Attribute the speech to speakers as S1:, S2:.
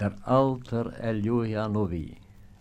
S1: der Alter Eljuja Novi.